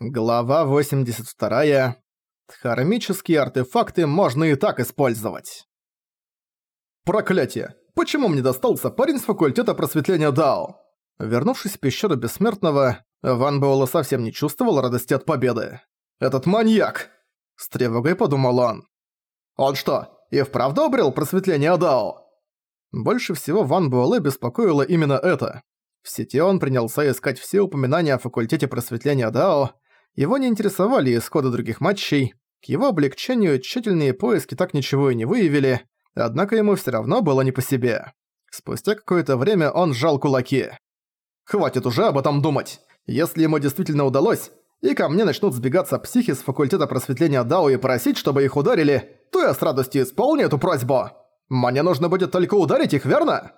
Глава 82. Хармические артефакты можно и так использовать. Проклятие! Почему мне достался парень с факультета просветления Дао? Вернувшись в пещеру Бессмертного, Ван Буэлла совсем не чувствовал радости от победы. «Этот маньяк!» С тревогой подумал он. «Он что, и вправду обрел просветление Дао?» Больше всего Ван Буэлэ беспокоило именно это. В сети он принялся искать все упоминания о факультете просветления Дао, его не интересовали исходы других матчей, к его облегчению тщательные поиски так ничего и не выявили, однако ему все равно было не по себе. Спустя какое-то время он сжал кулаки. «Хватит уже об этом думать! Если ему действительно удалось, и ко мне начнут сбегаться психи с факультета просветления Дао и просить, чтобы их ударили, то я с радостью исполню эту просьбу! Мне нужно будет только ударить их, верно?»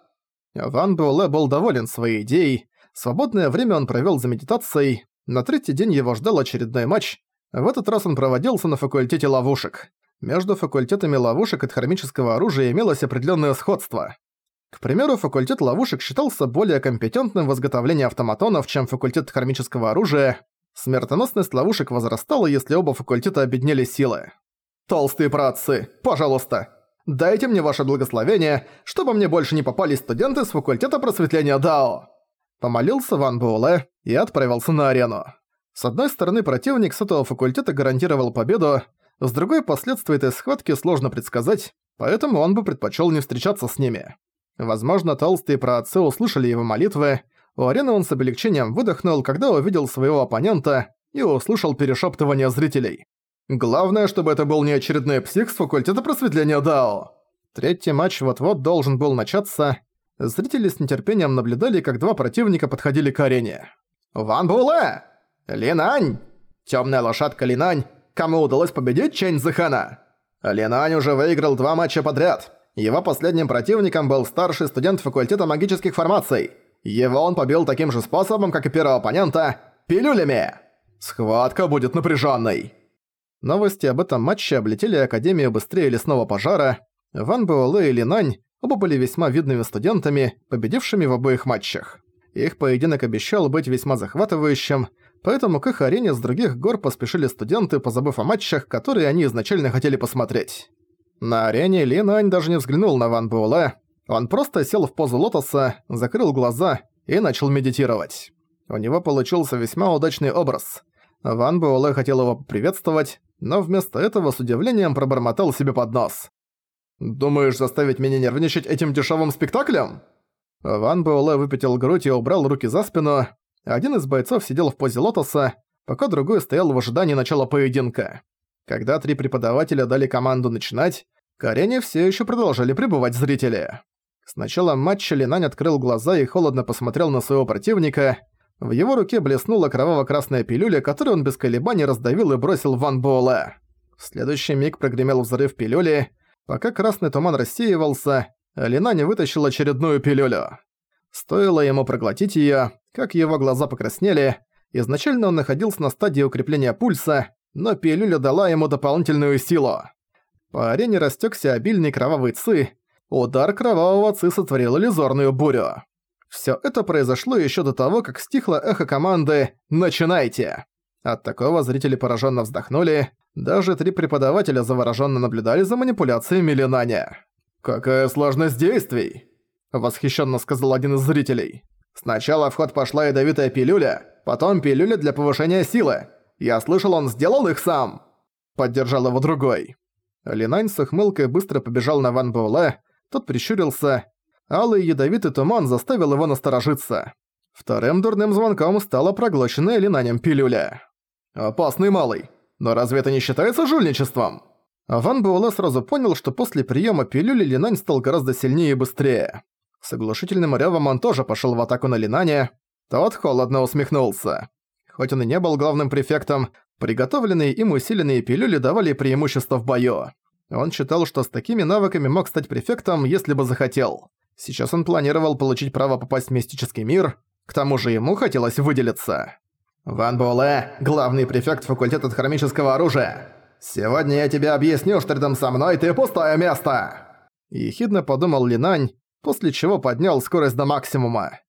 Ван Буэлэ был доволен своей идеей. Свободное время он провел за медитацией, на третий день его ждал очередной матч. В этот раз он проводился на факультете ловушек. Между факультетами ловушек и хромического оружия имелось определенное сходство. К примеру, факультет ловушек считался более компетентным в изготовлении автоматонов, чем факультет хромического оружия. Смертоносность ловушек возрастала, если оба факультета объединили силы. «Толстые праотцы, пожалуйста, дайте мне ваше благословение, чтобы мне больше не попали студенты с факультета просветления Дао!» Помолился Ван Буэлэ, и отправился на арену. С одной стороны, противник с этого факультета гарантировал победу, с другой, последствия этой схватки сложно предсказать, поэтому он бы предпочел не встречаться с ними. Возможно, толстые праотцы услышали его молитвы, у арены он с облегчением выдохнул, когда увидел своего оппонента и услышал перешептывание зрителей. Главное, чтобы это был не очередной псих с факультета просветления Дао. Третий матч вот-вот должен был начаться. Зрители с нетерпением наблюдали, как два противника подходили к арене. Ван Буле! Линань! Темная лошадка Линань, кому удалось победить Чэнь Зыхана. Линань уже выиграл два матча подряд. Его последним противником был старший студент факультета магических формаций. Его он побил таким же способом, как и первого оппонента – пилюлями. Схватка будет напряженной. Новости об этом матче облетели Академию быстрее лесного пожара. Ван Буэлэ и Линань оба были весьма видными студентами, победившими в обоих матчах. Их поединок обещал быть весьма захватывающим, поэтому к их арене с других гор поспешили студенты, позабыв о матчах, которые они изначально хотели посмотреть. На арене Лин Ань даже не взглянул на Ван Буэлэ. Он просто сел в позу лотоса, закрыл глаза и начал медитировать. У него получился весьма удачный образ. Ван Буэлэ хотел его приветствовать, но вместо этого с удивлением пробормотал себе под нос. «Думаешь заставить меня нервничать этим дешевым спектаклем?» Ван Буэлэ выпятил грудь и убрал руки за спину. Один из бойцов сидел в позе лотоса, пока другой стоял в ожидании начала поединка. Когда три преподавателя дали команду начинать, к арене все еще продолжали пребывать зрители. Сначала начала матча Линань открыл глаза и холодно посмотрел на своего противника. В его руке блеснула кроваво-красная пилюля, которую он без колебаний раздавил и бросил в Ван Буэлэ. В следующий миг прогремел взрыв пилюли. Пока красный туман рассеивался, Линани вытащил очередную пилюлю. Стоило ему проглотить её, как его глаза покраснели. Изначально он находился на стадии укрепления пульса, но пилюля дала ему дополнительную силу. По арене растёкся обильный кровавый ци. Удар кровавого ци сотворил иллюзорную бурю. Всё это произошло ещё до того, как стихло эхо команды «Начинайте!». От такого зрители поражённо вздохнули, даже три преподавателя заворожённо наблюдали за манипуляциями Линаня. «Какая сложность действий!» – восхищенно сказал один из зрителей. «Сначала в ход пошла ядовитая пилюля, потом пилюля для повышения силы. Я слышал, он сделал их сам!» – поддержал его другой. Линань с ухмылкой быстро побежал на Ван Буэлэ, тот прищурился. Алый ядовитый туман заставил его насторожиться. Вторым дурным звонком стала проглоченная Линанем пилюля. «Опасный малый, но разве это не считается жульничеством?» А Ван Буэлэ сразу понял, что после приема пилюли Линань стал гораздо сильнее и быстрее. С оглушительным рёвом он тоже пошел в атаку на Линане. Тот холодно усмехнулся. Хоть он и не был главным префектом, приготовленные им усиленные пилюли давали преимущество в бою. Он считал, что с такими навыками мог стать префектом, если бы захотел. Сейчас он планировал получить право попасть в мистический мир, к тому же ему хотелось выделиться. «Ван Буэлэ, главный префект факультета хромического оружия!» Сегодня я тебе объясню, что рядом со мной ты пустое место!» Ехидно подумал Линань, после чего поднял скорость до максимума.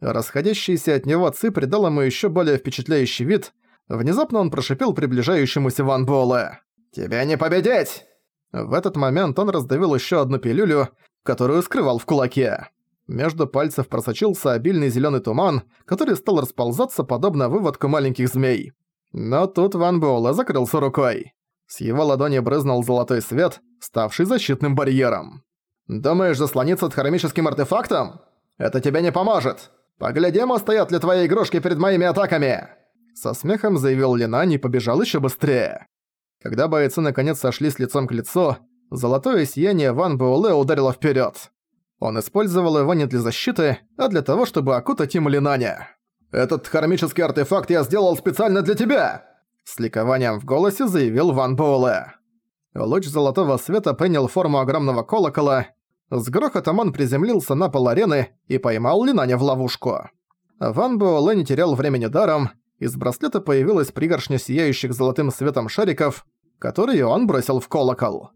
Расходящийся от него Ци придал ему еще более впечатляющий вид. Внезапно он прошипел приближающемуся Ван Буэлэ. Тебе не победить!» В этот момент он раздавил еще одну пилюлю, которую скрывал в кулаке. Между пальцев просочился обильный зеленый туман, который стал расползаться подобно выводку маленьких змей. Но тут Ван Буэлэ закрылся рукой. С его ладони брызнул золотой свет, ставший защитным барьером. «Думаешь заслониться от хромическим артефактом? Это тебе не поможет! Поглядим, стоят ли твои игрушки перед моими атаками!» Со смехом заявил Линань и побежал еще быстрее. Когда бойцы наконец сошлись лицом к лицу, золотое сияние Ван Буэлэ ударило вперед. Он использовал его не для защиты, а для того, чтобы окутать им Линаня. «Этот хромический артефакт я сделал специально для тебя!» С ликованием в голосе заявил Ван Буэлэ. Луч золотого света принял форму огромного колокола. С грохотом он приземлился на пол арены и поймал Линаня в ловушку. Ван Буэлэ не терял времени даром, из браслета появилась пригоршня сияющих золотым светом шариков, которые он бросил в колокол.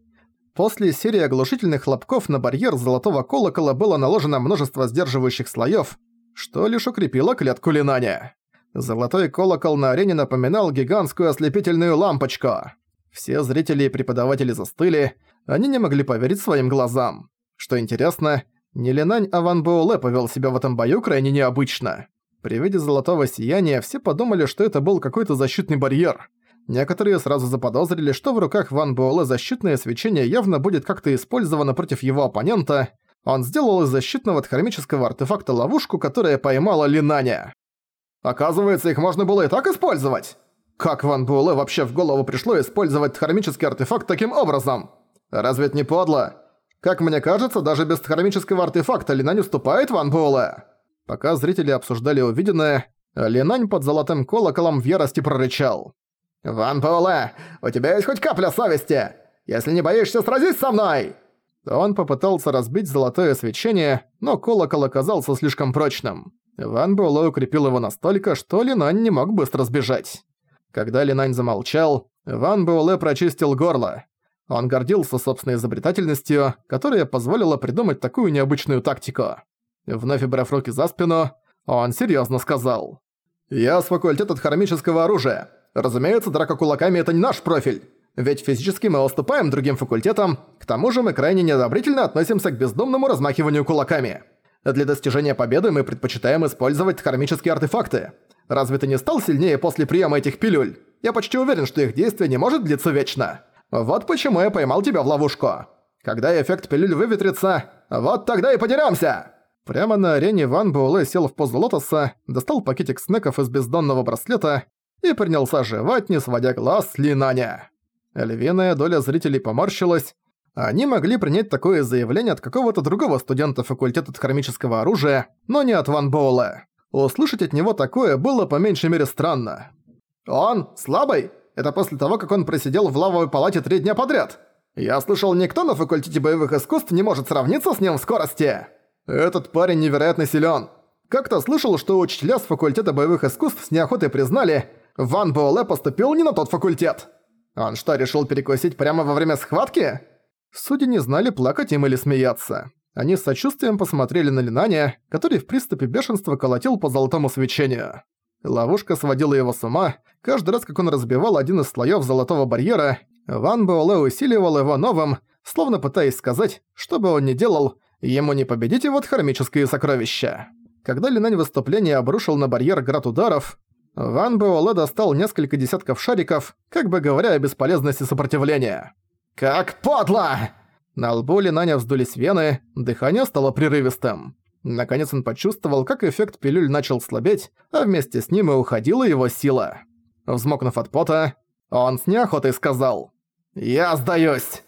После серии оглушительных хлопков на барьер золотого колокола было наложено множество сдерживающих слоев, что лишь укрепило клетку Линаня. Золотой колокол на арене напоминал гигантскую ослепительную лампочку. Все зрители и преподаватели застыли, они не могли поверить своим глазам. Что интересно, Нелинань Аванбоуле повел себя в этом бою крайне необычно. При виде золотого сияния все подумали, что это был какой-то защитный барьер. Некоторые сразу заподозрили, что в руках Ван Буэлэ защитное свечение явно будет как-то использовано против его оппонента. Он сделал из защитного от хромического артефакта ловушку, которая поймала Линаня. Оказывается, их можно было и так использовать. Как Ван Буэлэ вообще в голову пришло использовать тхармический артефакт таким образом? Разве это не подло? Как мне кажется, даже без тхармического артефакта Линань уступает Ван Буэлэ. Пока зрители обсуждали увиденное, Линань под золотым колоколом в ярости прорычал. «Ван Буэлэ, у тебя есть хоть капля совести? Если не боишься, сразись со мной!» Он попытался разбить золотое свечение, но колокол оказался слишком прочным. Ван Буэлэ укрепил его настолько, что Линань не мог быстро сбежать. Когда Линань замолчал, Ван Буэлэ прочистил горло. Он гордился собственной изобретательностью, которая позволила придумать такую необычную тактику. Вновь убрав руки за спину, он серьезно сказал. «Я с факультета хромического оружия. Разумеется, драка кулаками – это не наш профиль. Ведь физически мы уступаем другим факультетам, к тому же мы крайне неодобрительно относимся к бездумному размахиванию кулаками». Для достижения победы мы предпочитаем использовать кармические артефакты. Разве ты не стал сильнее после приема этих пилюль? Я почти уверен, что их действие не может длиться вечно. Вот почему я поймал тебя в ловушку. Когда эффект пилюль выветрится, вот тогда и подеремся!» Прямо на арене Ван Буэлэ сел в позу лотоса, достал пакетик снеков из бездонного браслета и принялся жевать, не сводя глаз с Линаня. Львиная доля зрителей поморщилась, они могли принять такое заявление от какого-то другого студента факультета хромического оружия, но не от Ван Боула. Услышать от него такое было по меньшей мере странно. «Он? Слабый? Это после того, как он просидел в лавовой палате три дня подряд? Я слышал, никто на факультете боевых искусств не может сравниться с ним в скорости!» «Этот парень невероятно силен. Как-то слышал, что учителя с факультета боевых искусств с неохотой признали, Ван Буэлэ поступил не на тот факультет. Он что, решил перекусить прямо во время схватки?» Судьи не знали, плакать им или смеяться. Они с сочувствием посмотрели на Линания, который в приступе бешенства колотил по золотому свечению. Ловушка сводила его с ума. Каждый раз, как он разбивал один из слоев золотого барьера, Ван Буэлэ усиливал его новым, словно пытаясь сказать, что бы он ни делал, ему не победить его дхармические сокровища. Когда Линань выступление обрушил на барьер град ударов, Ван Буэлэ достал несколько десятков шариков, как бы говоря о бесполезности сопротивления. «Как подло!» На лбу Линаня вздулись вены, дыхание стало прерывистым. Наконец он почувствовал, как эффект пилюль начал слабеть, а вместе с ним и уходила его сила. Взмокнув от пота, он с неохотой сказал «Я сдаюсь!»